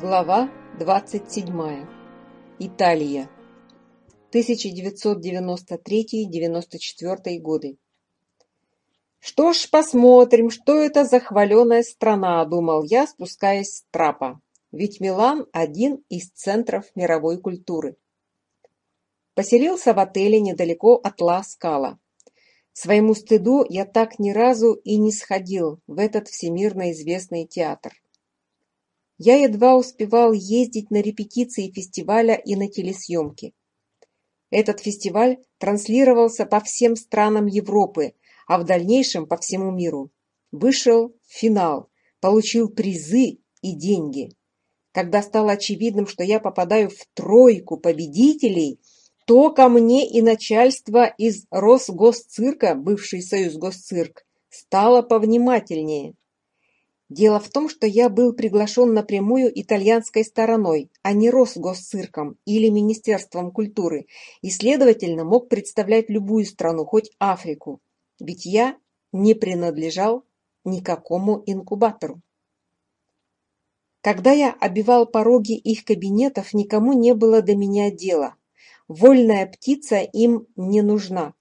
Глава 27. Италия. 1993-94 годы. «Что ж, посмотрим, что это за хваленая страна», – думал я, спускаясь с трапа. Ведь Милан – один из центров мировой культуры. Поселился в отеле недалеко от Ла Скала. Своему стыду я так ни разу и не сходил в этот всемирно известный театр. Я едва успевал ездить на репетиции фестиваля и на телесъемки. Этот фестиваль транслировался по всем странам Европы, а в дальнейшем по всему миру. Вышел финал, получил призы и деньги. Когда стало очевидным, что я попадаю в тройку победителей, то ко мне и начальство из Росгосцирка, бывший союз госцирк, стало повнимательнее. Дело в том, что я был приглашен напрямую итальянской стороной, а не Росгосцирком или Министерством культуры, и, следовательно, мог представлять любую страну, хоть Африку, ведь я не принадлежал никакому инкубатору. Когда я обивал пороги их кабинетов, никому не было до меня дела. Вольная птица им не нужна.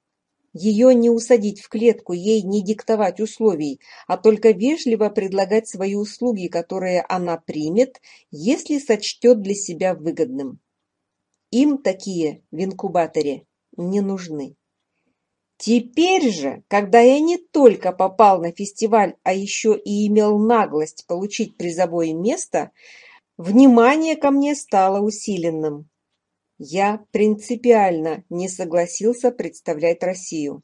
Ее не усадить в клетку, ей не диктовать условий, а только вежливо предлагать свои услуги, которые она примет, если сочтет для себя выгодным. Им такие в инкубаторе не нужны. Теперь же, когда я не только попал на фестиваль, а еще и имел наглость получить призовое место, внимание ко мне стало усиленным. Я принципиально не согласился представлять Россию.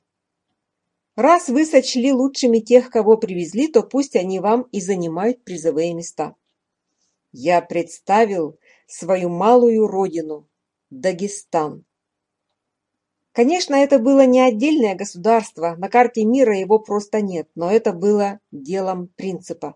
Раз вы сочли лучшими тех, кого привезли, то пусть они вам и занимают призовые места. Я представил свою малую родину – Дагестан. Конечно, это было не отдельное государство, на карте мира его просто нет, но это было делом принципа.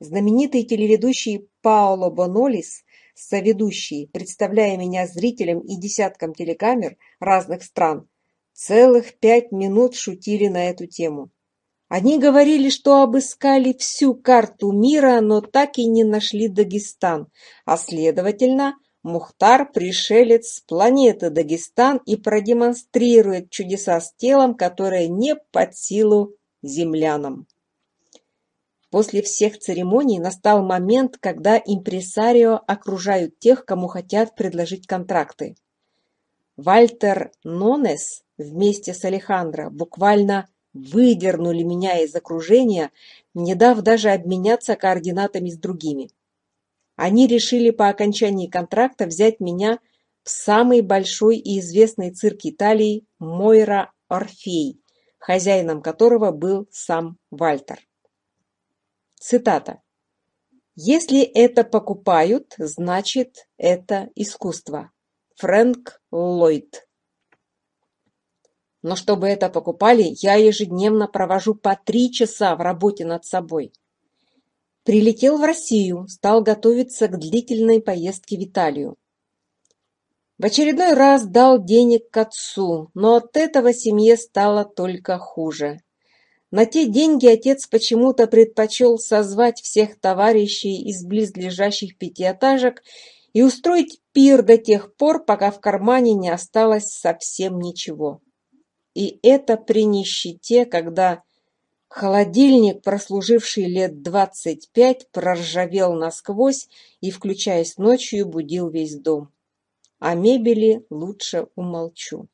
Знаменитый телеведущий Паоло Бонолис соведущий, представляя меня зрителям и десяткам телекамер разных стран, целых пять минут шутили на эту тему. Они говорили, что обыскали всю карту мира, но так и не нашли Дагестан, а следовательно, Мухтар – пришелец с планеты Дагестан и продемонстрирует чудеса с телом, которое не под силу землянам. После всех церемоний настал момент, когда импресарио окружают тех, кому хотят предложить контракты. Вальтер Нонес вместе с Алехандро буквально выдернули меня из окружения, не дав даже обменяться координатами с другими. Они решили по окончании контракта взять меня в самый большой и известный цирк Италии Мойра Орфей, хозяином которого был сам Вальтер. Цитата. «Если это покупают, значит, это искусство». Фрэнк Ллойд. Но чтобы это покупали, я ежедневно провожу по три часа в работе над собой. Прилетел в Россию, стал готовиться к длительной поездке в Италию. В очередной раз дал денег к отцу, но от этого семье стало только хуже. На те деньги отец почему-то предпочел созвать всех товарищей из близлежащих пятиэтажек и устроить пир до тех пор, пока в кармане не осталось совсем ничего. И это при нищете, когда холодильник, прослуживший лет двадцать пять, проржавел насквозь и, включаясь ночью, будил весь дом. О мебели лучше умолчу.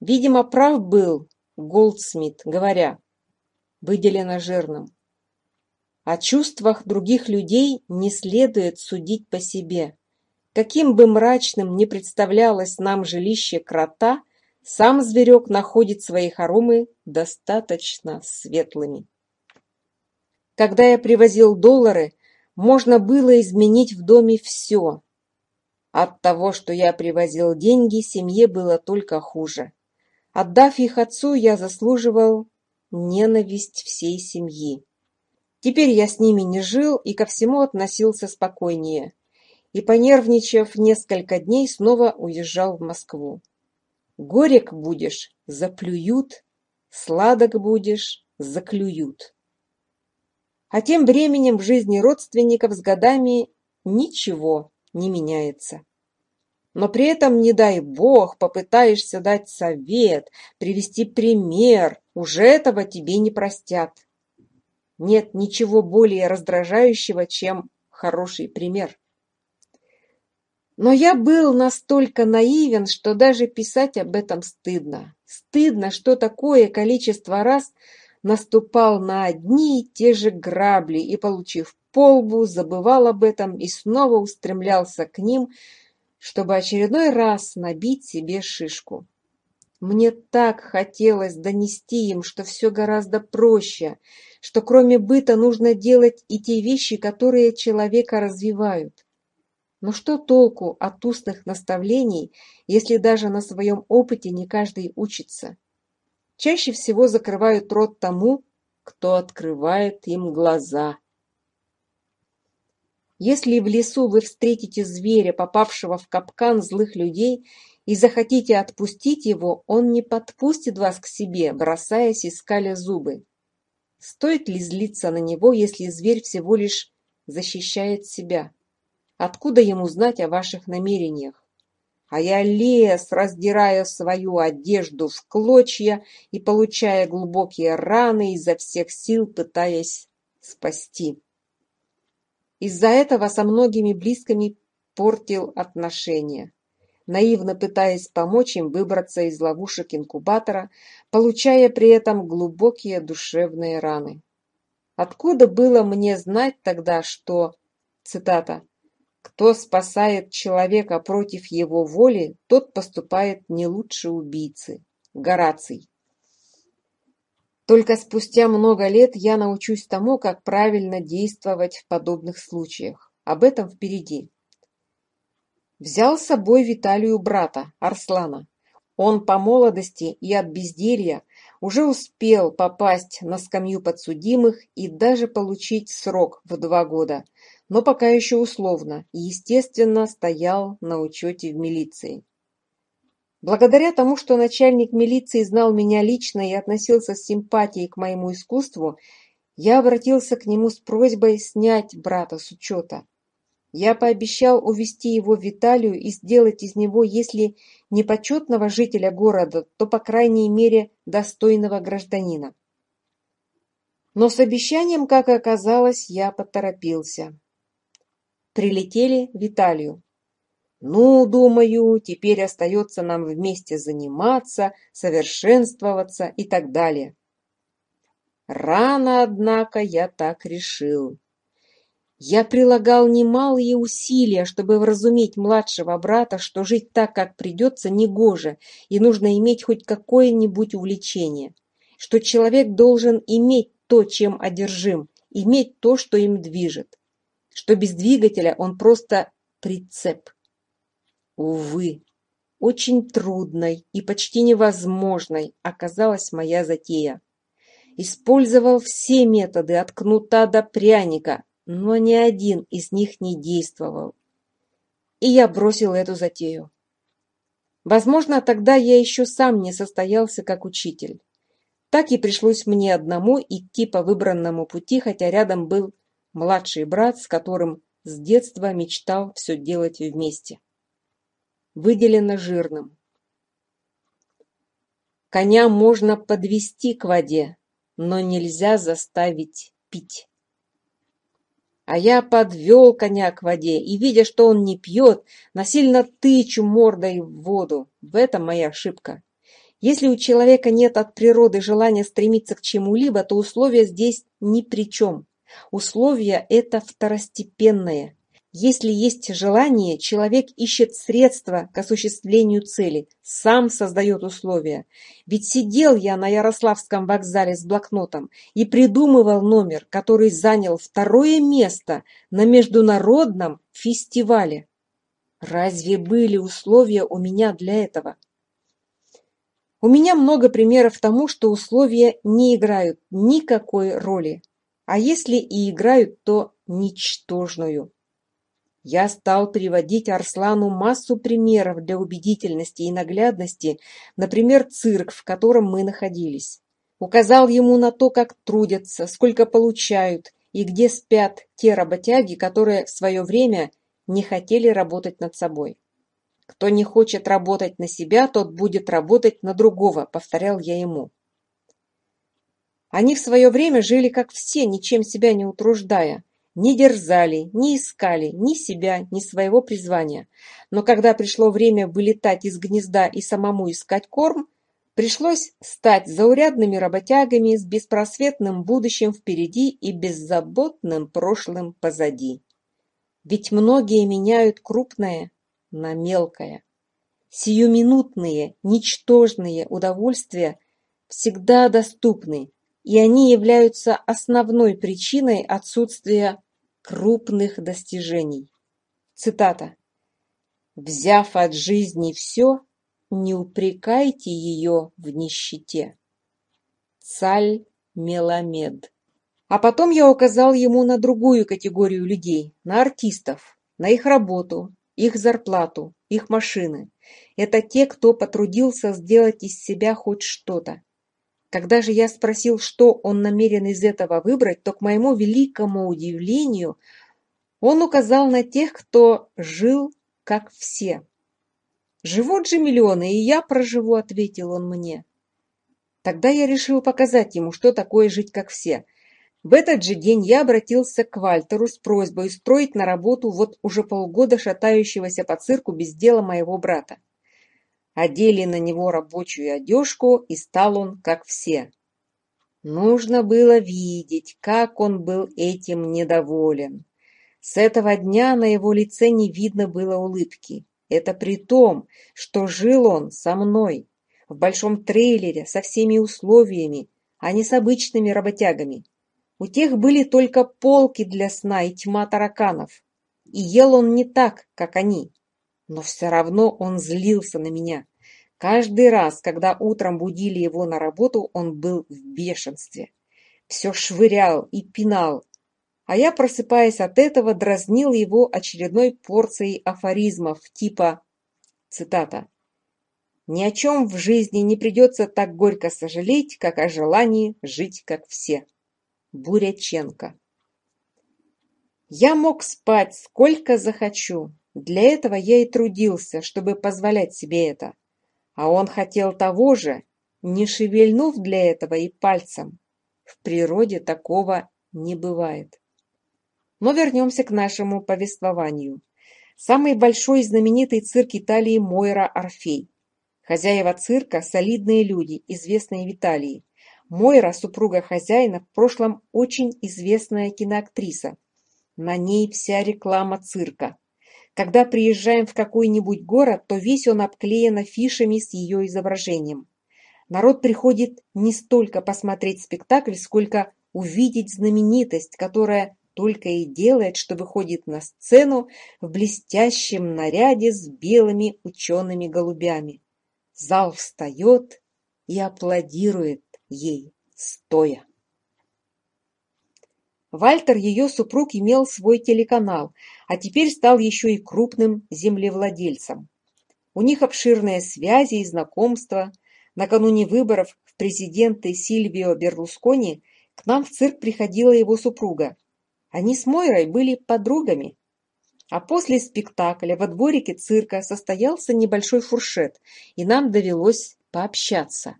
Видимо, прав был Голдсмит, говоря, выделено жирным. О чувствах других людей не следует судить по себе. Каким бы мрачным ни представлялось нам жилище крота, сам зверек находит свои хоромы достаточно светлыми. Когда я привозил доллары, можно было изменить в доме все. От того, что я привозил деньги, семье было только хуже. Отдав их отцу, я заслуживал ненависть всей семьи. Теперь я с ними не жил и ко всему относился спокойнее, и, понервничав несколько дней, снова уезжал в Москву. Горек будешь – заплюют, сладок будешь – заклюют. А тем временем в жизни родственников с годами ничего не меняется. Но при этом, не дай бог, попытаешься дать совет, привести пример, уже этого тебе не простят. Нет ничего более раздражающего, чем хороший пример. Но я был настолько наивен, что даже писать об этом стыдно. Стыдно, что такое количество раз наступал на одни и те же грабли и, получив полбу, забывал об этом и снова устремлялся к ним, чтобы очередной раз набить себе шишку. Мне так хотелось донести им, что все гораздо проще, что кроме быта нужно делать и те вещи, которые человека развивают. Но что толку от устных наставлений, если даже на своем опыте не каждый учится? Чаще всего закрывают рот тому, кто открывает им глаза. Если в лесу вы встретите зверя, попавшего в капкан злых людей, и захотите отпустить его, он не подпустит вас к себе, бросаясь и скаля зубы. Стоит ли злиться на него, если зверь всего лишь защищает себя? Откуда ему знать о ваших намерениях? А я лес, раздирая свою одежду в клочья и получая глубокие раны изо всех сил, пытаясь спасти. Из-за этого со многими близкими портил отношения, наивно пытаясь помочь им выбраться из ловушек инкубатора, получая при этом глубокие душевные раны. Откуда было мне знать тогда, что, цитата, «Кто спасает человека против его воли, тот поступает не лучше убийцы» Гораций. Только спустя много лет я научусь тому, как правильно действовать в подобных случаях. Об этом впереди. Взял с собой Виталию брата, Арслана. Он по молодости и от безделья уже успел попасть на скамью подсудимых и даже получить срок в два года, но пока еще условно и, естественно, стоял на учете в милиции. Благодаря тому, что начальник милиции знал меня лично и относился с симпатией к моему искусству, я обратился к нему с просьбой снять брата с учета. Я пообещал увести его в Италию и сделать из него, если не почетного жителя города, то, по крайней мере, достойного гражданина. Но с обещанием, как оказалось, я поторопился. Прилетели в Италию. Ну, думаю, теперь остается нам вместе заниматься, совершенствоваться и так далее. Рано, однако, я так решил. Я прилагал немалые усилия, чтобы вразумить младшего брата, что жить так, как придется, негоже, и нужно иметь хоть какое-нибудь увлечение, что человек должен иметь то, чем одержим, иметь то, что им движет, что без двигателя он просто прицеп. Увы, очень трудной и почти невозможной оказалась моя затея. Использовал все методы от кнута до пряника, но ни один из них не действовал. И я бросил эту затею. Возможно, тогда я еще сам не состоялся как учитель. Так и пришлось мне одному идти по выбранному пути, хотя рядом был младший брат, с которым с детства мечтал все делать вместе выделено жирным. Коня можно подвести к воде, но нельзя заставить пить. А я подвел коня к воде, и, видя, что он не пьет, насильно тычу мордой в воду. В этом моя ошибка. Если у человека нет от природы желания стремиться к чему-либо, то условия здесь ни при чем. Условия – это второстепенное. Если есть желание, человек ищет средства к осуществлению цели, сам создает условия. Ведь сидел я на Ярославском вокзале с блокнотом и придумывал номер, который занял второе место на международном фестивале. Разве были условия у меня для этого? У меня много примеров тому, что условия не играют никакой роли, а если и играют, то ничтожную. Я стал приводить Арслану массу примеров для убедительности и наглядности, например, цирк, в котором мы находились. Указал ему на то, как трудятся, сколько получают и где спят те работяги, которые в свое время не хотели работать над собой. «Кто не хочет работать на себя, тот будет работать на другого», — повторял я ему. Они в свое время жили как все, ничем себя не утруждая, не дерзали, не искали ни себя, ни своего призвания. Но когда пришло время вылетать из гнезда и самому искать корм, пришлось стать заурядными работягами с беспросветным будущим впереди и беззаботным прошлым позади. Ведь многие меняют крупное на мелкое. Сиюминутные, ничтожные удовольствия всегда доступны, и они являются основной причиной отсутствия крупных достижений. Цитата. «Взяв от жизни все, не упрекайте ее в нищете». Цаль Меламед. А потом я указал ему на другую категорию людей, на артистов, на их работу, их зарплату, их машины. Это те, кто потрудился сделать из себя хоть что-то. Когда же я спросил, что он намерен из этого выбрать, то, к моему великому удивлению, он указал на тех, кто жил, как все. «Живут же миллионы, и я проживу», — ответил он мне. Тогда я решил показать ему, что такое жить, как все. В этот же день я обратился к Вальтеру с просьбой устроить на работу вот уже полгода шатающегося по цирку без дела моего брата. Одели на него рабочую одежку, и стал он как все. Нужно было видеть, как он был этим недоволен. С этого дня на его лице не видно было улыбки. Это при том, что жил он со мной, в большом трейлере, со всеми условиями, а не с обычными работягами. У тех были только полки для сна и тьма тараканов. И ел он не так, как они но все равно он злился на меня. Каждый раз, когда утром будили его на работу, он был в бешенстве. Все швырял и пинал. А я, просыпаясь от этого, дразнил его очередной порцией афоризмов типа цитата «Ни о чем в жизни не придется так горько сожалеть, как о желании жить как все». Буряченко. Я мог спать сколько захочу, для этого я и трудился, чтобы позволять себе это. А он хотел того же, не шевельнув для этого и пальцем. В природе такого не бывает. Но вернемся к нашему повествованию. Самый большой и знаменитый цирк Италии Мойра Орфей. Хозяева цирка – солидные люди, известные в Италии. Мойра, супруга хозяина, в прошлом очень известная киноактриса. На ней вся реклама цирка. Когда приезжаем в какой-нибудь город, то весь он обклеен афишами с ее изображением. Народ приходит не столько посмотреть спектакль, сколько увидеть знаменитость, которая только и делает, что выходит на сцену в блестящем наряде с белыми учеными голубями. Зал встает и аплодирует ей стоя. Вальтер, ее супруг, имел свой телеканал – а теперь стал еще и крупным землевладельцем. У них обширные связи и знакомства. Накануне выборов в президенты Сильвио Берлускони к нам в цирк приходила его супруга. Они с Мойрой были подругами. А после спектакля во дворике цирка состоялся небольшой фуршет, и нам довелось пообщаться.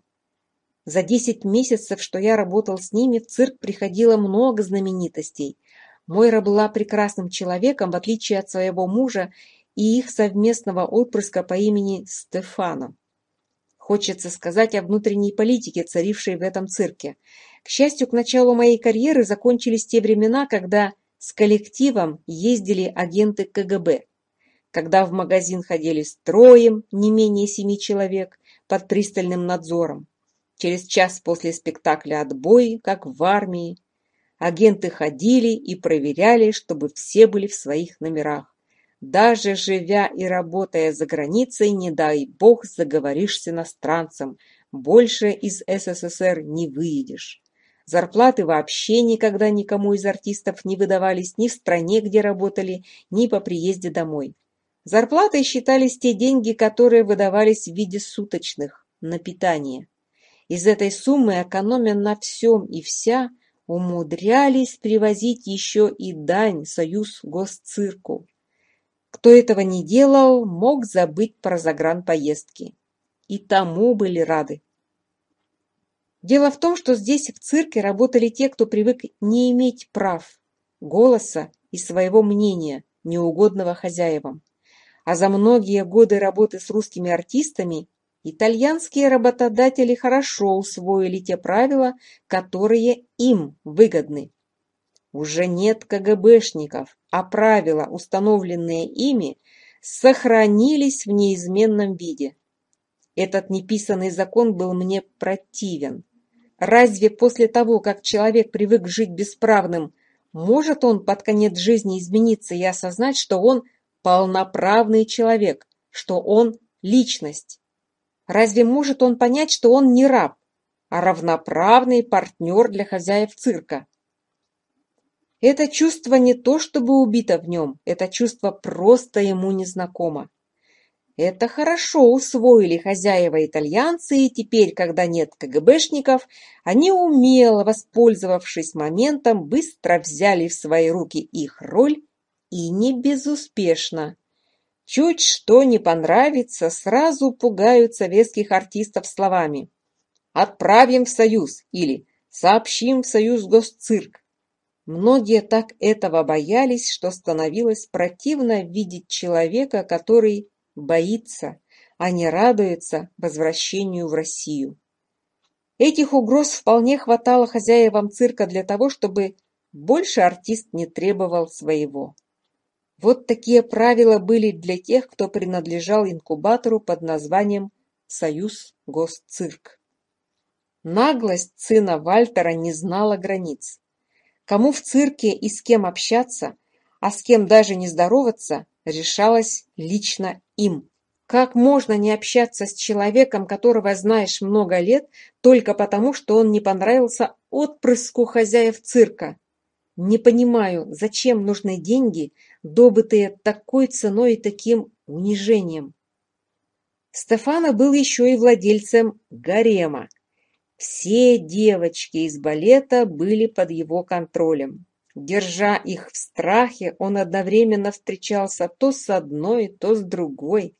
За десять месяцев, что я работал с ними, в цирк приходило много знаменитостей – Мойра была прекрасным человеком, в отличие от своего мужа и их совместного отпрыска по имени Стефана. Хочется сказать о внутренней политике, царившей в этом цирке. К счастью, к началу моей карьеры закончились те времена, когда с коллективом ездили агенты КГБ, когда в магазин ходили строем не менее семи человек под пристальным надзором. Через час после спектакля «Отбой», как в армии, Агенты ходили и проверяли, чтобы все были в своих номерах. Даже живя и работая за границей, не дай бог заговоришь с иностранцем, больше из СССР не выедешь. Зарплаты вообще никогда никому из артистов не выдавались ни в стране, где работали, ни по приезде домой. Зарплатой считались те деньги, которые выдавались в виде суточных на питание. Из этой суммы, экономя на всем и вся, умудрялись привозить еще и дань Союз Госцирку. Кто этого не делал, мог забыть про загранпоездки. И тому были рады. Дело в том, что здесь в цирке работали те, кто привык не иметь прав, голоса и своего мнения, неугодного хозяевам. А за многие годы работы с русскими артистами Итальянские работодатели хорошо усвоили те правила, которые им выгодны. Уже нет КГБшников, а правила, установленные ими, сохранились в неизменном виде. Этот неписанный закон был мне противен. Разве после того, как человек привык жить бесправным, может он под конец жизни измениться и осознать, что он полноправный человек, что он личность? Разве может он понять, что он не раб, а равноправный партнер для хозяев цирка? Это чувство не то чтобы убито в нем, это чувство просто ему незнакомо. Это хорошо усвоили хозяева-итальянцы, и теперь, когда нет КГБшников, они умело, воспользовавшись моментом, быстро взяли в свои руки их роль и не безуспешно чуть что не понравится, сразу пугают советских артистов словами «Отправим в Союз» или «Сообщим в Союз Госцирк». Многие так этого боялись, что становилось противно видеть человека, который боится, а не радуется возвращению в Россию. Этих угроз вполне хватало хозяевам цирка для того, чтобы больше артист не требовал своего. Вот такие правила были для тех, кто принадлежал инкубатору под названием «Союз Госцирк». Наглость сына Вальтера не знала границ. Кому в цирке и с кем общаться, а с кем даже не здороваться, решалось лично им. Как можно не общаться с человеком, которого знаешь много лет, только потому, что он не понравился отпрыску хозяев цирка? Не понимаю, зачем нужны деньги, добытые такой ценой и таким унижением? Стефана был еще и владельцем гарема. Все девочки из балета были под его контролем. Держа их в страхе, он одновременно встречался то с одной, то с другой.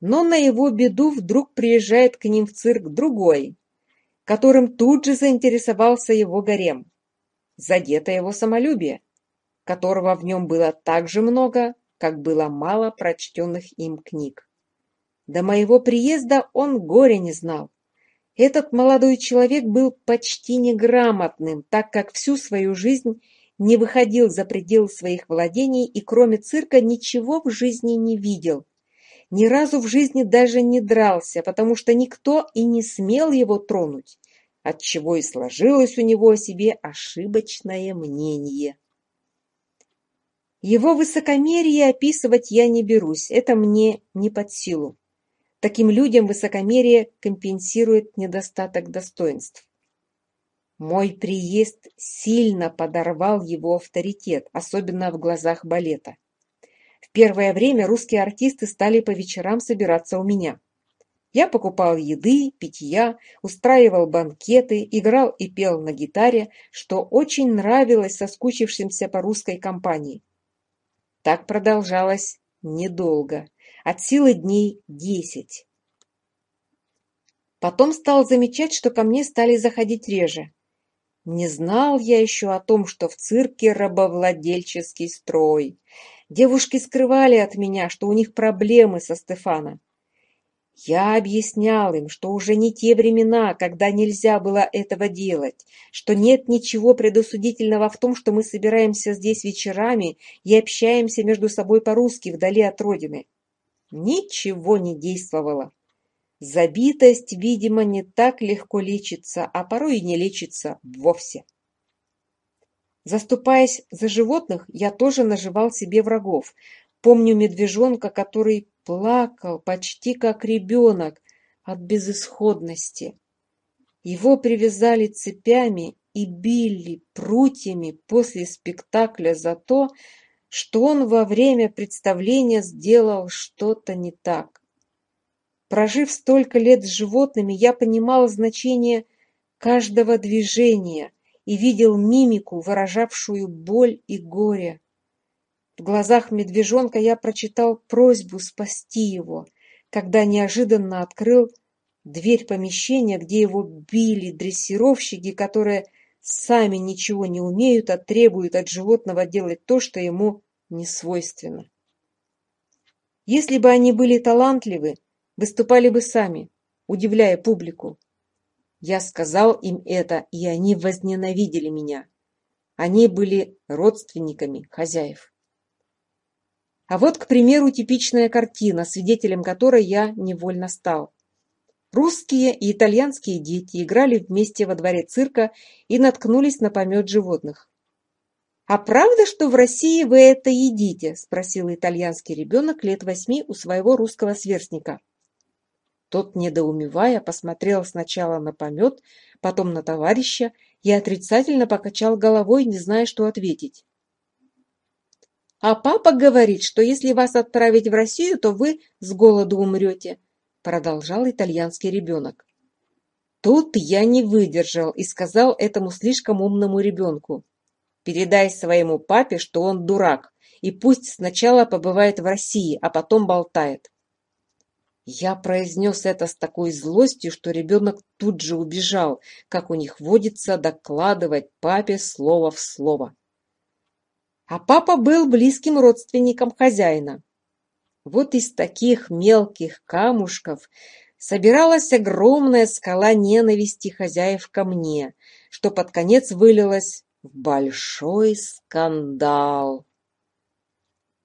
Но на его беду вдруг приезжает к ним в цирк другой, которым тут же заинтересовался его гарем задето его самолюбие, которого в нем было так же много, как было мало прочтенных им книг. До моего приезда он горя не знал. Этот молодой человек был почти неграмотным, так как всю свою жизнь не выходил за пределы своих владений и кроме цирка ничего в жизни не видел. Ни разу в жизни даже не дрался, потому что никто и не смел его тронуть. Отчего и сложилось у него о себе ошибочное мнение. Его высокомерие описывать я не берусь, это мне не под силу. Таким людям высокомерие компенсирует недостаток достоинств. Мой приезд сильно подорвал его авторитет, особенно в глазах балета. В первое время русские артисты стали по вечерам собираться у меня. Я покупал еды, питья, устраивал банкеты, играл и пел на гитаре, что очень нравилось соскучившимся по русской компании. Так продолжалось недолго, от силы дней десять. Потом стал замечать, что ко мне стали заходить реже. Не знал я еще о том, что в цирке рабовладельческий строй. Девушки скрывали от меня, что у них проблемы со Стефана. Я объяснял им, что уже не те времена, когда нельзя было этого делать, что нет ничего предосудительного в том, что мы собираемся здесь вечерами и общаемся между собой по-русски вдали от родины. Ничего не действовало. Забитость, видимо, не так легко лечится, а порой и не лечится вовсе. Заступаясь за животных, я тоже наживал себе врагов, Помню медвежонка, который плакал, почти как ребенок, от безысходности. Его привязали цепями и били прутьями после спектакля за то, что он во время представления сделал что-то не так. Прожив столько лет с животными, я понимал значение каждого движения и видел мимику, выражавшую боль и горе. В глазах медвежонка я прочитал просьбу спасти его, когда неожиданно открыл дверь помещения, где его били дрессировщики, которые сами ничего не умеют, а требуют от животного делать то, что ему не свойственно. Если бы они были талантливы, выступали бы сами, удивляя публику. Я сказал им это, и они возненавидели меня. Они были родственниками хозяев. А вот, к примеру, типичная картина, свидетелем которой я невольно стал. Русские и итальянские дети играли вместе во дворе цирка и наткнулись на помет животных. «А правда, что в России вы это едите?» – спросил итальянский ребенок лет восьми у своего русского сверстника. Тот, недоумевая, посмотрел сначала на помет, потом на товарища и отрицательно покачал головой, не зная, что ответить. А папа говорит, что если вас отправить в Россию, то вы с голоду умрете, продолжал итальянский ребенок. Тут я не выдержал и сказал этому слишком умному ребенку. Передай своему папе, что он дурак, и пусть сначала побывает в России, а потом болтает. Я произнес это с такой злостью, что ребенок тут же убежал, как у них водится докладывать папе слово в слово. А папа был близким родственником хозяина. Вот из таких мелких камушков собиралась огромная скала ненависти хозяев ко мне, что под конец вылилась в большой скандал.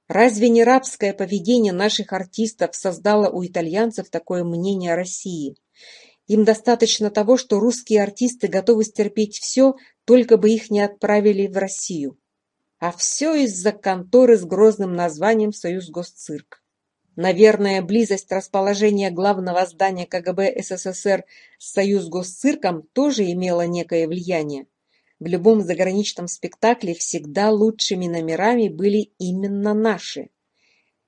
Разве не рабское поведение наших артистов создало у итальянцев такое мнение о России? Им достаточно того, что русские артисты готовы стерпеть все, только бы их не отправили в Россию. А все из-за конторы с грозным названием «Союз Госцирк». Наверное, близость расположения главного здания КГБ СССР с «Союз Госцирком» тоже имела некое влияние. В любом заграничном спектакле всегда лучшими номерами были именно наши.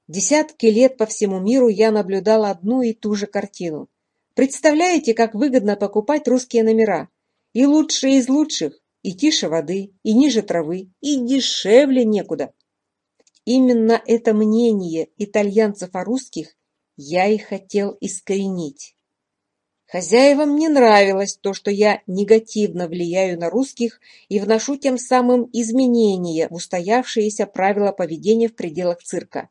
Десятки лет по всему миру я наблюдала одну и ту же картину. Представляете, как выгодно покупать русские номера? И лучшие из лучших и тише воды, и ниже травы, и дешевле некуда. Именно это мнение итальянцев о русских я и хотел искоренить. Хозяевам не нравилось то, что я негативно влияю на русских и вношу тем самым изменения в устоявшиеся правила поведения в пределах цирка.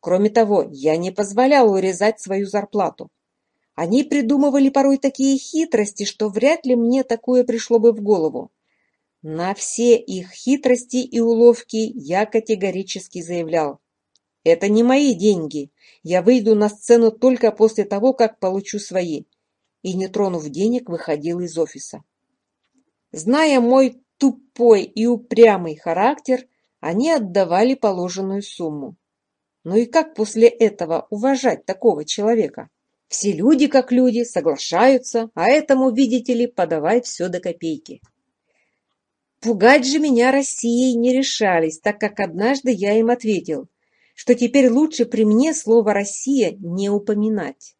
Кроме того, я не позволял урезать свою зарплату. Они придумывали порой такие хитрости, что вряд ли мне такое пришло бы в голову на все их хитрости и уловки я категорически заявлял. Это не мои деньги. Я выйду на сцену только после того, как получу свои. И, не тронув денег, выходил из офиса. Зная мой тупой и упрямый характер, они отдавали положенную сумму. Ну и как после этого уважать такого человека? Все люди как люди, соглашаются, а этому, видите ли, подавай все до копейки. Пугать же меня Россией не решались, так как однажды я им ответил, что теперь лучше при мне слово «Россия» не упоминать.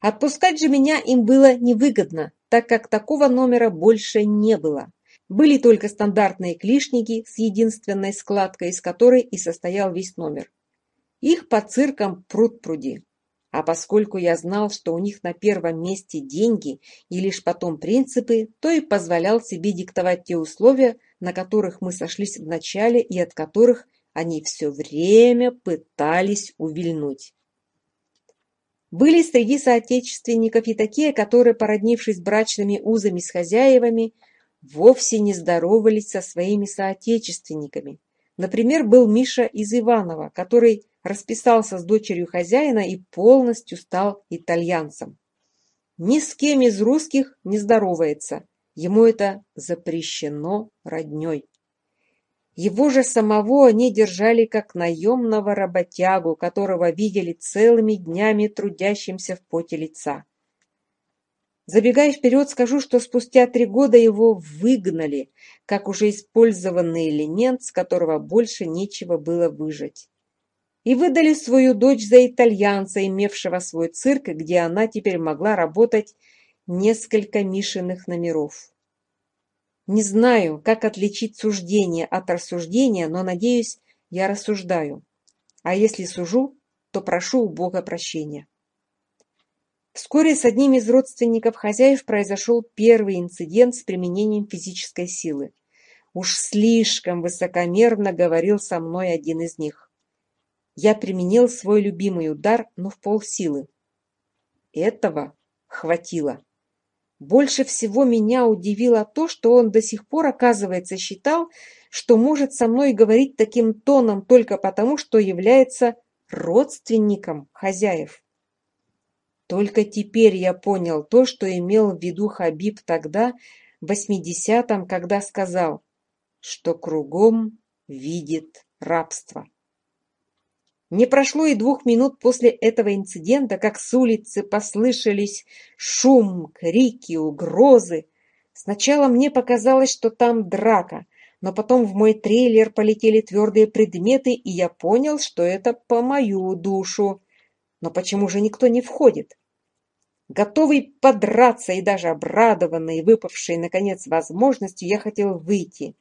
Отпускать же меня им было невыгодно, так как такого номера больше не было. Были только стандартные клишники с единственной складкой, из которой и состоял весь номер. Их по циркам пруд-пруди. А поскольку я знал, что у них на первом месте деньги и лишь потом принципы, то и позволял себе диктовать те условия, на которых мы сошлись в начале и от которых они все время пытались увильнуть. Были среди соотечественников и такие, которые, породнившись брачными узами с хозяевами, вовсе не здоровались со своими соотечественниками. Например, был Миша из Иваново, который расписался с дочерью хозяина и полностью стал итальянцем. Ни с кем из русских не здоровается, ему это запрещено родней. Его же самого они держали как наемного работягу, которого видели целыми днями трудящимся в поте лица. Забегая вперед, скажу, что спустя три года его выгнали, как уже использованный элемент, с которого больше нечего было выжать и выдали свою дочь за итальянца, имевшего свой цирк, где она теперь могла работать несколько Мишиных номеров. Не знаю, как отличить суждение от рассуждения, но, надеюсь, я рассуждаю. А если сужу, то прошу у Бога прощения. Вскоре с одним из родственников хозяев произошел первый инцидент с применением физической силы. Уж слишком высокомерно говорил со мной один из них я применил свой любимый удар, но в полсилы. Этого хватило. Больше всего меня удивило то, что он до сих пор, оказывается, считал, что может со мной говорить таким тоном только потому, что является родственником хозяев. Только теперь я понял то, что имел в виду Хабиб тогда, в 80-м, когда сказал, что кругом видит рабство. Не прошло и двух минут после этого инцидента, как с улицы послышались шум, крики, угрозы. Сначала мне показалось, что там драка, но потом в мой трейлер полетели твердые предметы, и я понял, что это по мою душу. Но почему же никто не входит? Готовый подраться и даже обрадованный, выпавший, наконец, возможностью, я хотел выйти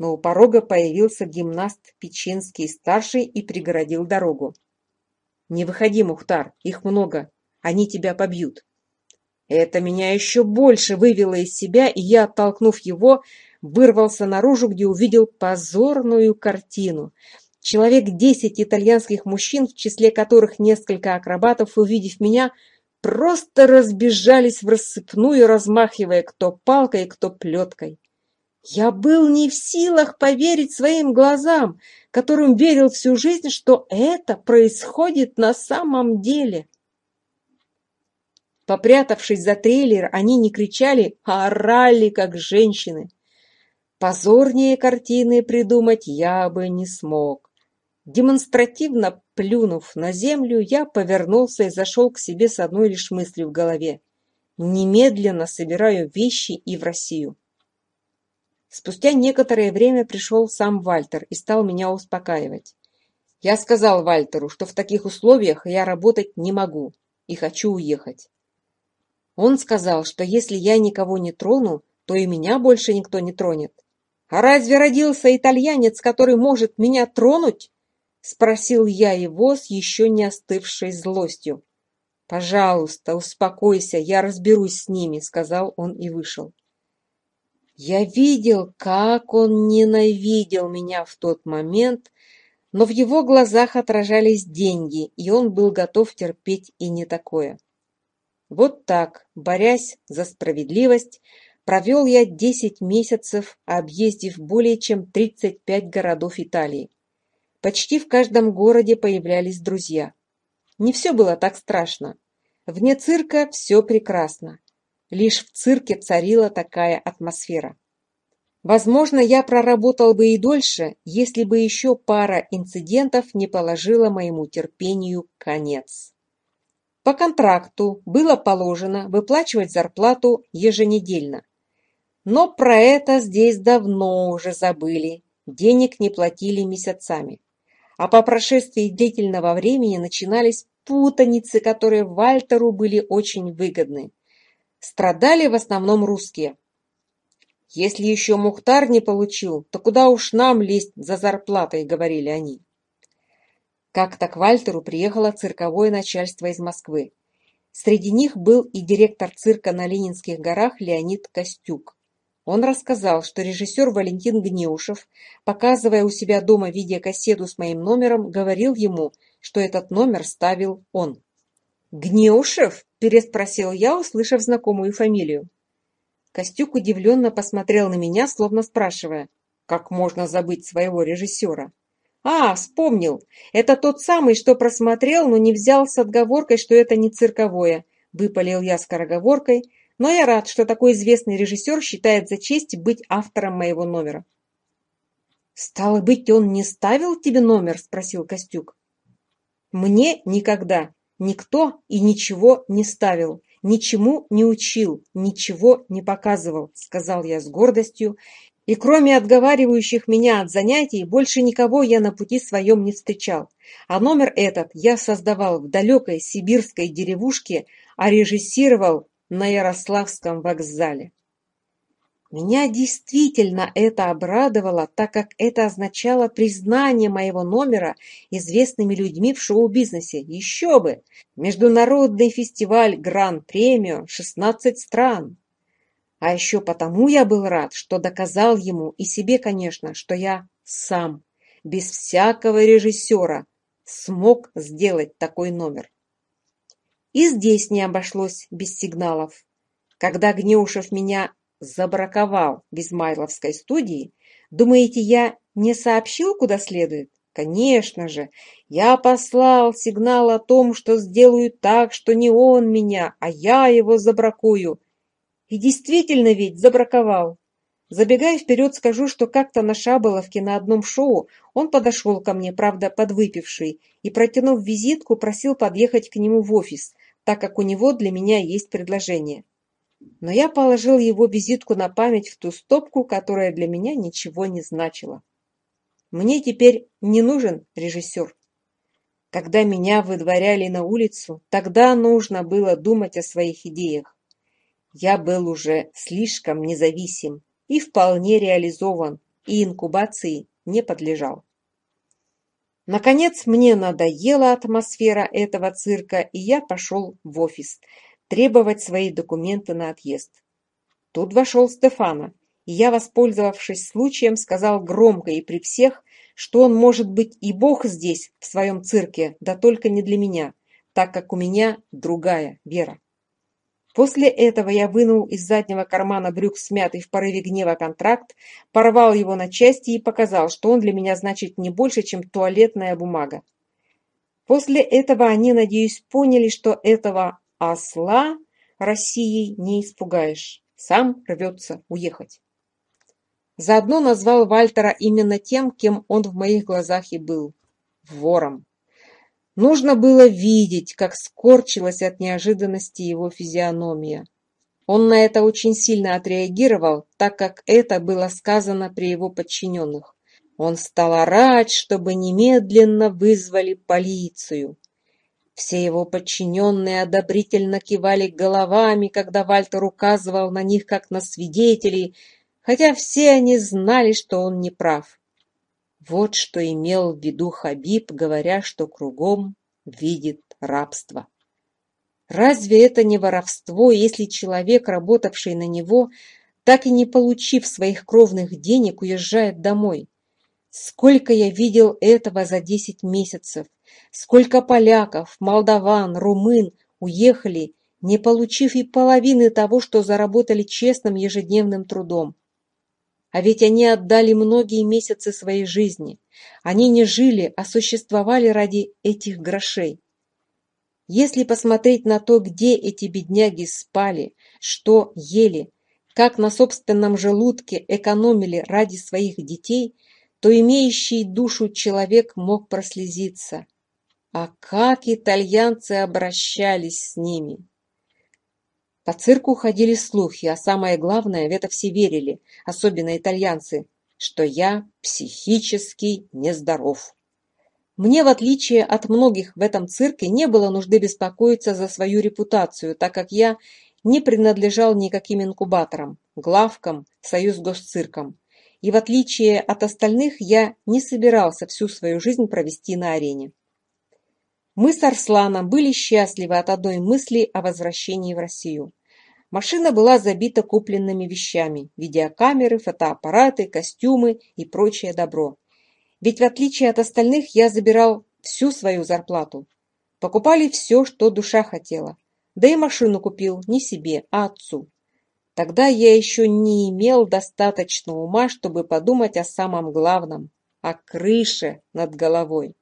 но у порога появился гимнаст Печенский старший и преградил дорогу. «Не выходи, Мухтар, их много, они тебя побьют». Это меня еще больше вывело из себя, и я, оттолкнув его, вырвался наружу, где увидел позорную картину. Человек десять итальянских мужчин, в числе которых несколько акробатов, увидев меня, просто разбежались в рассыпную, размахивая кто палкой, кто плеткой. Я был не в силах поверить своим глазам, которым верил всю жизнь, что это происходит на самом деле. Попрятавшись за трейлер, они не кричали, а орали, как женщины. Позорнее картины придумать я бы не смог. Демонстративно плюнув на землю, я повернулся и зашел к себе с одной лишь мыслью в голове. Немедленно собираю вещи и в Россию. Спустя некоторое время пришел сам Вальтер и стал меня успокаивать. Я сказал Вальтеру, что в таких условиях я работать не могу и хочу уехать. Он сказал, что если я никого не трону, то и меня больше никто не тронет. «А разве родился итальянец, который может меня тронуть?» — спросил я его с еще не остывшей злостью. «Пожалуйста, успокойся, я разберусь с ними», — сказал он и вышел. Я видел, как он ненавидел меня в тот момент, но в его глазах отражались деньги, и он был готов терпеть и не такое. Вот так, борясь за справедливость, провел я 10 месяцев, объездив более чем 35 городов Италии. Почти в каждом городе появлялись друзья. Не все было так страшно. Вне цирка все прекрасно лишь в цирке царила такая атмосфера. Возможно, я проработал бы и дольше, если бы еще пара инцидентов не положила моему терпению конец. По контракту было положено выплачивать зарплату еженедельно. Но про это здесь давно уже забыли, денег не платили месяцами. А по прошествии длительного времени начинались путаницы, которые Вальтеру были очень выгодны. Страдали в основном русские. «Если еще Мухтар не получил, то куда уж нам лезть за зарплатой», — говорили они. Как-то к Вальтеру приехало цирковое начальство из Москвы. Среди них был и директор цирка на Ленинских горах Леонид Костюк. Он рассказал, что режиссер Валентин Гнеушев, показывая у себя дома видеокассету с моим номером, говорил ему, что этот номер ставил он гнеушев переспросил я услышав знакомую фамилию костюк удивленно посмотрел на меня словно спрашивая как можно забыть своего режиссера а вспомнил это тот самый что просмотрел но не взял с отговоркой что это не цирковое выпалил я скороговоркой но я рад, что такой известный режиссер считает за честь быть автором моего номера. «Стало быть, он не ставил тебе номер?» – спросил Костюк. «Мне никогда. Никто и ничего не ставил, ничему не учил, ничего не показывал, сказал я с гордостью, и кроме отговаривающих меня от занятий, больше никого я на пути своем не встречал. А номер этот я создавал в далекой сибирской деревушке, а режиссировал на Ярославском вокзале. Меня действительно это обрадовало, так как это означало признание моего номера известными людьми в шоу-бизнесе. Еще бы! Международный фестиваль Гран-премио, 16 стран. А еще потому я был рад, что доказал ему и себе, конечно, что я сам, без всякого режиссера, смог сделать такой номер. И здесь не обошлось без сигналов. Когда Гнеушев меня забраковал в Измайловской студии, думаете, я не сообщил, куда следует? Конечно же, я послал сигнал о том, что сделаю так, что не он меня, а я его забракую. И действительно ведь забраковал. Забегая вперед, скажу, что как-то на Шаболовке на одном шоу он подошел ко мне, правда, подвыпивший, и, протянув визитку, просил подъехать к нему в офис, так как у него для меня есть предложение. Но я положил его визитку на память в ту стопку, которая для меня ничего не значила. Мне теперь не нужен режиссер. Когда меня выдворяли на улицу, тогда нужно было думать о своих идеях. Я был уже слишком независим и вполне реализован, и инкубации не подлежал. Наконец, мне надоела атмосфера этого цирка, и я пошел в офис – требовать свои документы на отъезд. Тут вошел Стефана, и я, воспользовавшись случаем, сказал громко и при всех, что он может быть и бог здесь, в своем цирке, да только не для меня, так как у меня другая вера. После этого я вынул из заднего кармана брюк смятый в порыве гнева контракт, порвал его на части и показал, что он для меня значит не больше, чем туалетная бумага. После этого они, надеюсь, поняли, что этого осла России не испугаешь. Сам рвется уехать. Заодно назвал Вальтера именно тем, кем он в моих глазах и был – вором. Нужно было видеть, как скорчилась от неожиданности его физиономия. Он на это очень сильно отреагировал, так как это было сказано при его подчиненных. Он стал орать, чтобы немедленно вызвали полицию. Все его подчиненные одобрительно кивали головами, когда Вальтер указывал на них как на свидетелей, хотя все они знали, что он не прав. Вот что имел в виду Хабиб, говоря, что кругом видит рабство. Разве это не воровство, если человек, работавший на него, так и не получив своих кровных денег, уезжает домой? Сколько я видел этого за десять месяцев? Сколько поляков, молдаван, румын уехали, не получив и половины того, что заработали честным ежедневным трудом. А ведь они отдали многие месяцы своей жизни. Они не жили, а существовали ради этих грошей. Если посмотреть на то, где эти бедняги спали, что ели, как на собственном желудке экономили ради своих детей, то имеющий душу человек мог прослезиться. А как итальянцы обращались с ними! По цирку ходили слухи, а самое главное, в это все верили, особенно итальянцы, что я психически нездоров. Мне, в отличие от многих в этом цирке, не было нужды беспокоиться за свою репутацию, так как я не принадлежал никаким инкубаторам, главкам, союз госциркам. И в отличие от остальных, я не собирался всю свою жизнь провести на арене. Мы с Арсланом были счастливы от одной мысли о возвращении в Россию. Машина была забита купленными вещами – видеокамеры, фотоаппараты, костюмы и прочее добро. Ведь в отличие от остальных я забирал всю свою зарплату. Покупали все, что душа хотела. Да и машину купил не себе, а отцу. Тогда я еще не имел достаточно ума, чтобы подумать о самом главном – о крыше над головой.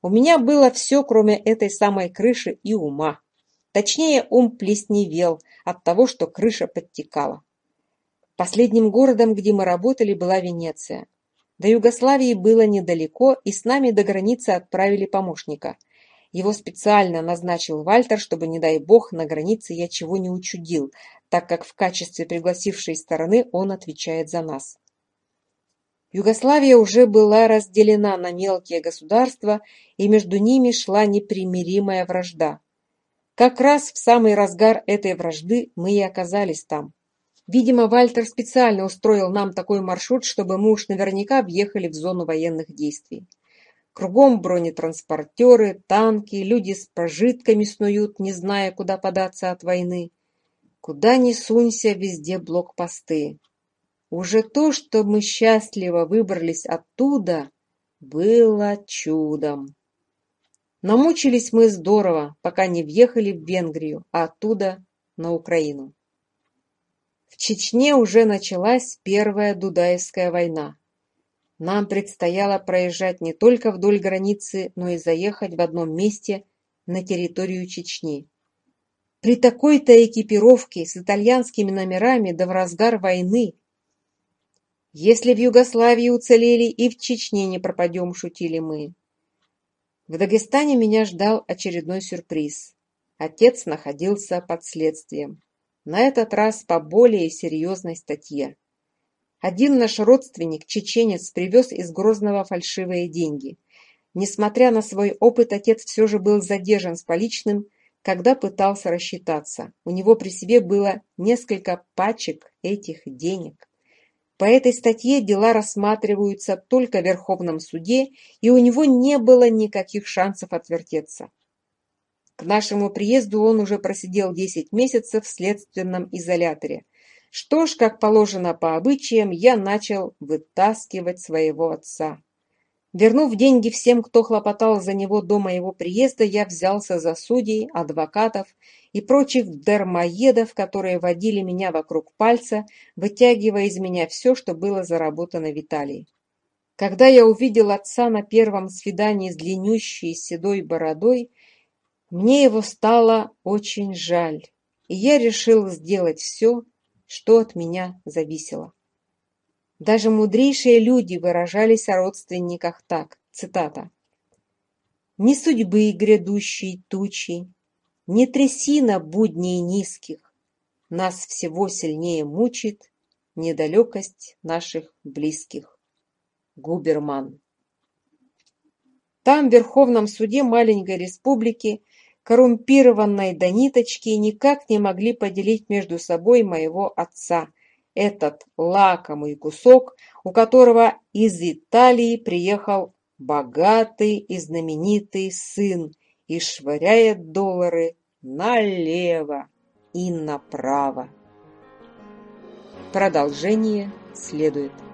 У меня было все, кроме этой самой крыши и ума. Точнее, ум плесневел от того, что крыша подтекала. Последним городом, где мы работали, была Венеция. До Югославии было недалеко, и с нами до границы отправили помощника. Его специально назначил Вальтер, чтобы, не дай бог, на границе я чего не учудил, так как в качестве пригласившей стороны он отвечает за нас. Югославия уже была разделена на мелкие государства, и между ними шла непримиримая вражда. Как раз в самый разгар этой вражды мы и оказались там. Видимо, Вальтер специально устроил нам такой маршрут, чтобы мы уж наверняка въехали в зону военных действий. Кругом бронетранспортеры, танки, люди с прожитками снуют, не зная, куда податься от войны. Куда ни сунься, везде блокпосты. Уже то, что мы счастливо выбрались оттуда, было чудом. Намучились мы здорово, пока не въехали в Венгрию, а оттуда на Украину. В Чечне уже началась Первая Дудаевская война. Нам предстояло проезжать не только вдоль границы, но и заехать в одном месте на территорию Чечни. При такой-то экипировке с итальянскими номерами да в разгар войны «Если в Югославии уцелели, и в Чечне не пропадем», — шутили мы. В Дагестане меня ждал очередной сюрприз. Отец находился под следствием. На этот раз по более серьезной статье. Один наш родственник, чеченец, привез из Грозного фальшивые деньги. Несмотря на свой опыт, отец все же был задержан с поличным, когда пытался рассчитаться. У него при себе было несколько пачек этих денег. По этой статье дела рассматриваются только в Верховном суде, и у него не было никаких шансов отвертеться. К нашему приезду он уже просидел 10 месяцев в следственном изоляторе. Что ж, как положено по обычаям, я начал вытаскивать своего отца. Вернув деньги всем, кто хлопотал за него до моего приезда, я взялся за судей, адвокатов и прочих дармоедов, которые водили меня вокруг пальца, вытягивая из меня все, что было заработано Виталий. Когда я увидел отца на первом свидании с длиннющей седой бородой, мне его стало очень жаль, и я решил сделать все, что от меня зависело. Даже мудрейшие люди выражались о родственниках так, цитата, «Ни судьбы грядущей тучи, ни трясина будней низких, нас всего сильнее мучит недалекость наших близких». Губерман. Там, в Верховном суде маленькой республики, коррумпированной до ниточки, никак не могли поделить между собой моего отца – этот лакомый кусок, у которого из Италии приехал богатый и знаменитый сын и швыряет доллары налево и направо. Продолжение следует.